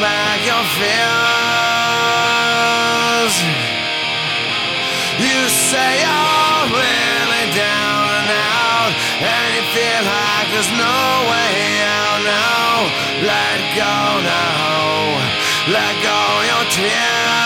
Back your fears. You say you're really down and out, and you feel like there's no way out now. Let go now. Let go your tears.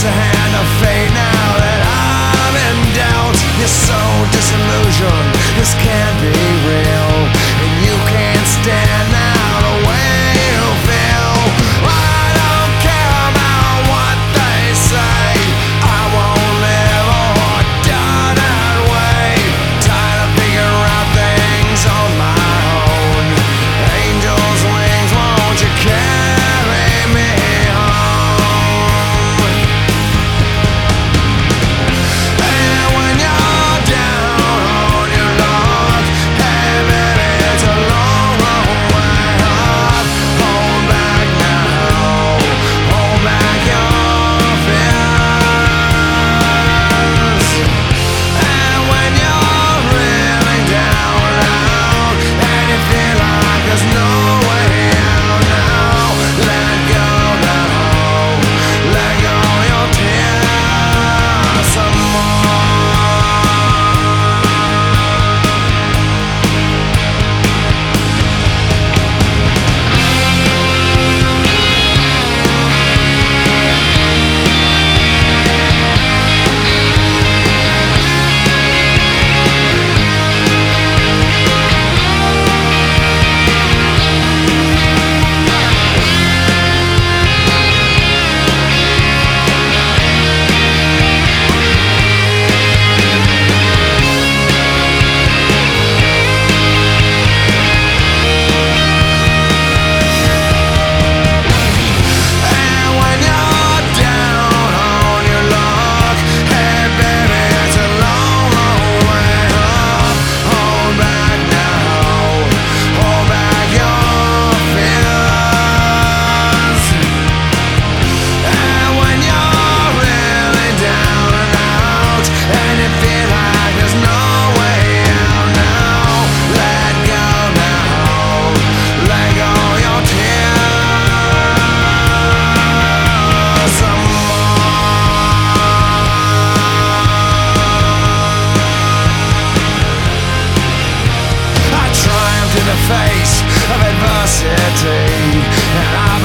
The hand of fate now that I'm in doubt. You're so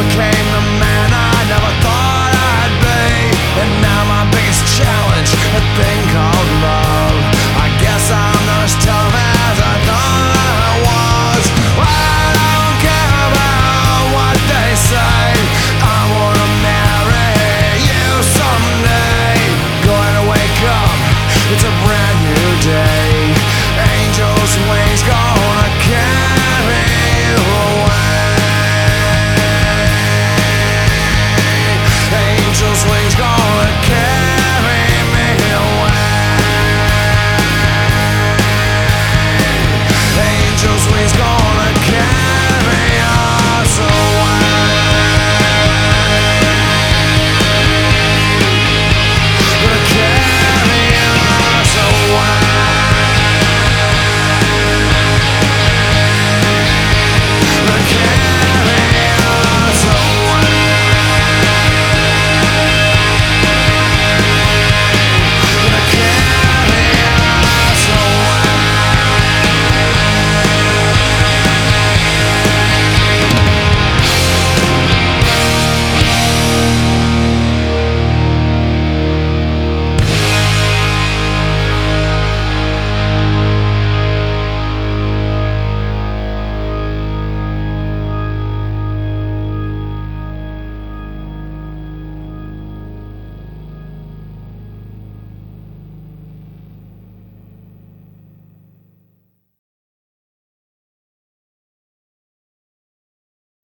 became the man I never thought I'd be. And now my biggest challenge called love. I guess I'm not as tough as I thought I was. I don't care about what they say. I wanna marry you someday. Going to wake up, it's a